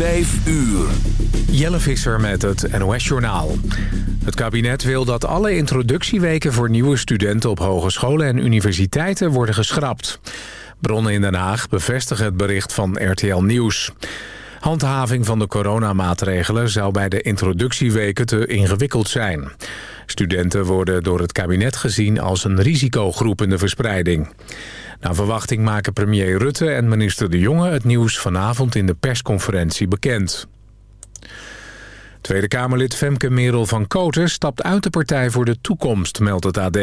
Vijf uur. Jelle Visser met het NOS-journaal. Het kabinet wil dat alle introductieweken voor nieuwe studenten op hogescholen en universiteiten worden geschrapt. Bronnen in Den Haag bevestigen het bericht van RTL Nieuws. Handhaving van de coronamaatregelen zou bij de introductieweken te ingewikkeld zijn. Studenten worden door het kabinet gezien als een risicogroep in de verspreiding. Naar verwachting maken premier Rutte en minister De Jonge het nieuws vanavond in de persconferentie bekend. Tweede Kamerlid Femke Merel van Koten stapt uit de Partij voor de Toekomst, meldt het AD.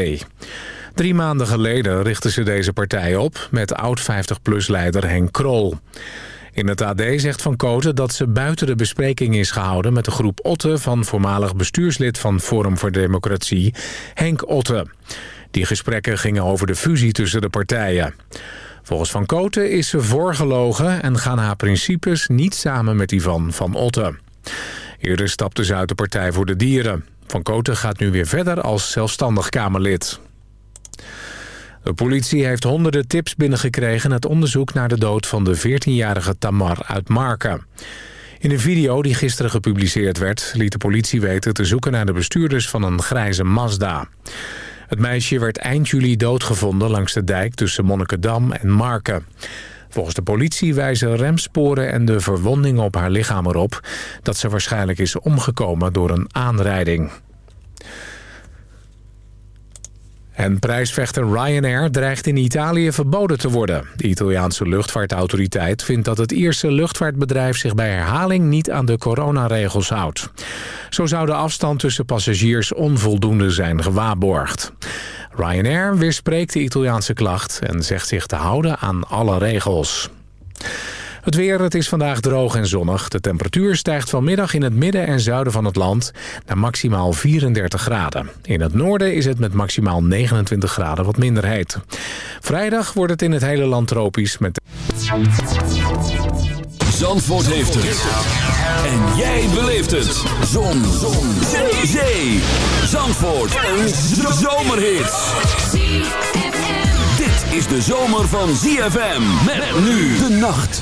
Drie maanden geleden richtte ze deze partij op met oud-50PLUS-leider Henk Krol. In het AD zegt Van Koten dat ze buiten de bespreking is gehouden... met de groep Otte van voormalig bestuurslid van Forum voor Democratie, Henk Otte. Die gesprekken gingen over de fusie tussen de partijen. Volgens Van Koten is ze voorgelogen en gaan haar principes niet samen met die van Van Otte. Eerder stapte ze uit de Partij voor de Dieren. Van Koten gaat nu weer verder als zelfstandig Kamerlid. De politie heeft honderden tips binnengekregen... het onderzoek naar de dood van de 14-jarige Tamar uit Marken. In een video die gisteren gepubliceerd werd... liet de politie weten te zoeken naar de bestuurders van een grijze Mazda. Het meisje werd eind juli doodgevonden langs de dijk tussen Monnikendam en Marken. Volgens de politie wijzen remsporen en de verwondingen op haar lichaam erop... dat ze waarschijnlijk is omgekomen door een aanrijding. En prijsvechter Ryanair dreigt in Italië verboden te worden. De Italiaanse luchtvaartautoriteit vindt dat het Ierse luchtvaartbedrijf zich bij herhaling niet aan de coronaregels houdt. Zo zou de afstand tussen passagiers onvoldoende zijn gewaarborgd. Ryanair weerspreekt de Italiaanse klacht en zegt zich te houden aan alle regels. Het weer, het is vandaag droog en zonnig. De temperatuur stijgt vanmiddag in het midden en zuiden van het land naar maximaal 34 graden. In het noorden is het met maximaal 29 graden wat minder heet. Vrijdag wordt het in het hele land tropisch met... Zandvoort heeft het. En jij beleeft het. Zon. Zon. Zee. Zandvoort. Een zomerhit. Dit is de zomer van ZFM. Met nu de nacht.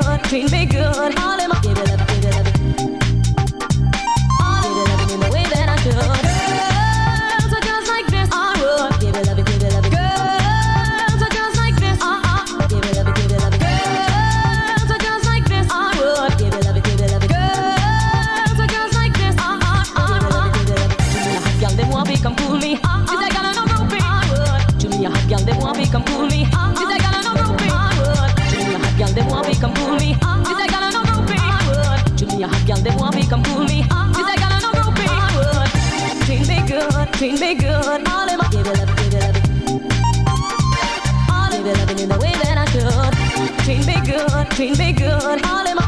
good, treat me good. All in my give it up, give it up. treat me good. All in my give it up, give it up. All in my Give it loving in the way that I should. Treat me good, treat me good. All in my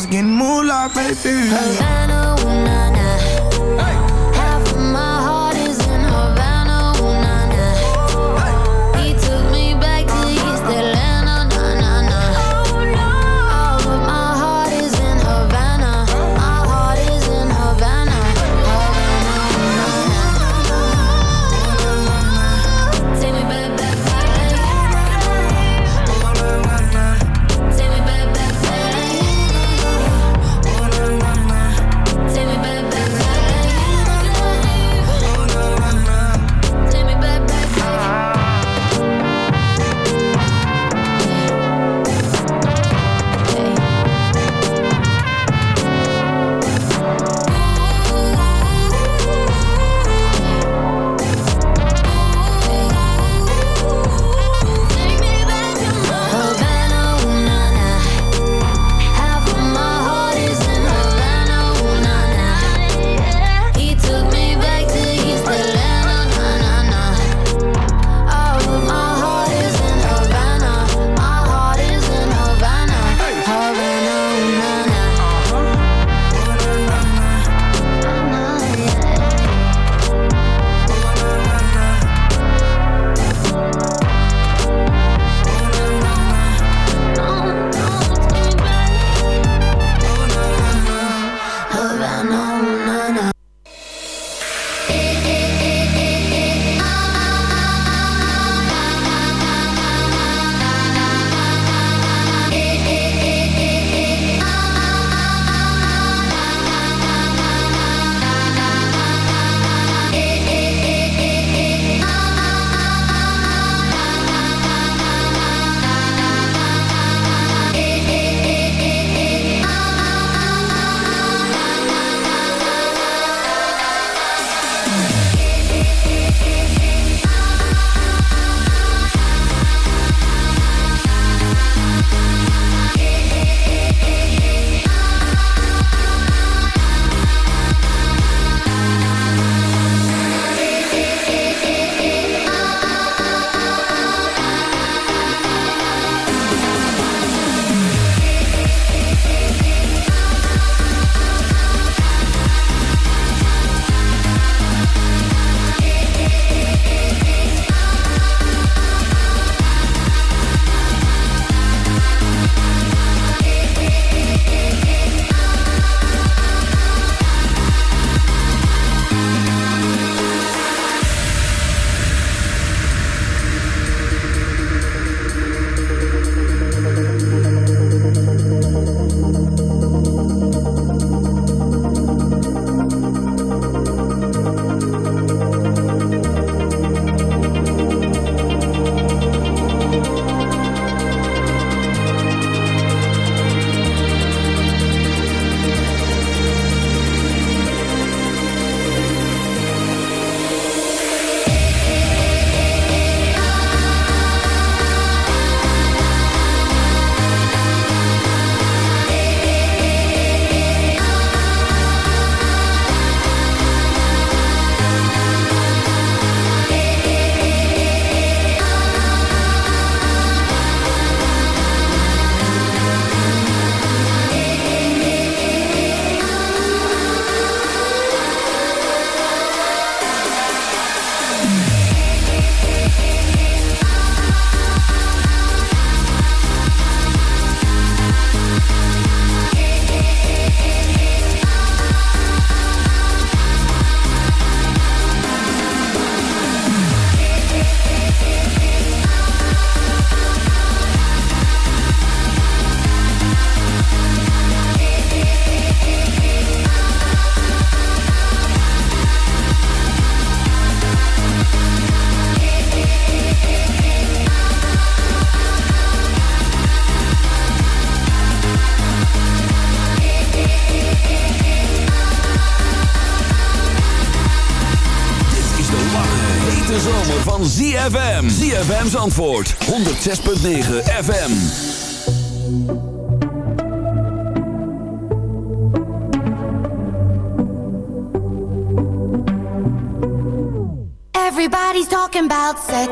was getting more like baby. Havana, ZFM's antwoord 106.9 FM. Everybody's talking about sex.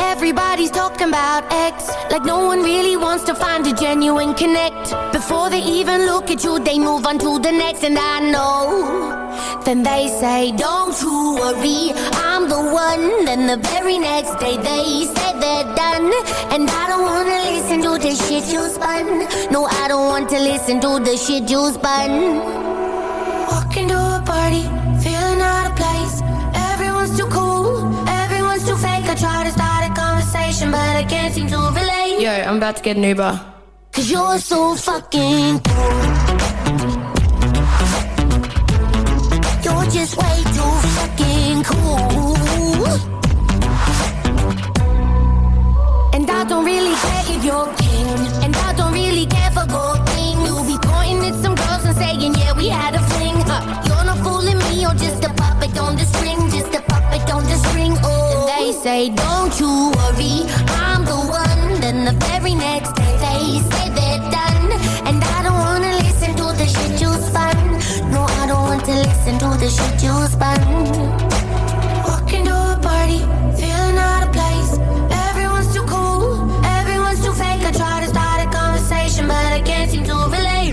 Everybody's talking about X. Like no one really wants to find a genuine connect. Before they even look at you, they move on to the next. And I know. Then they say, Don't you worry, I'm the one. Then the very next day they say they're done. And I don't wanna listen to the shit you spun. No, I don't want to listen to the shit you spun. Walking to a party, feeling out of place. Everyone's too cool, everyone's too fake. I try to start a conversation, but I can't seem to relate. Yo, I'm about to get an Uber. Cause you're so fucking cool. You're just way too fucking cool. You're king. And I don't really care for gold things. You'll be pointing at some girls and saying, yeah, we had a fling. Huh. You're not fooling me, you're just a puppet on the string. Just a puppet on the string. Oh, and they say, don't you worry, I'm the one. Then the very next day they say they're done. And I don't wanna listen to the shit you spun. No, I don't want to listen to the shit you spun.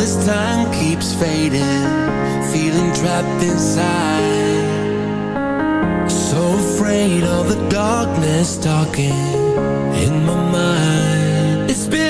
This time keeps fading, feeling trapped inside. So afraid of the darkness talking in my mind. It's been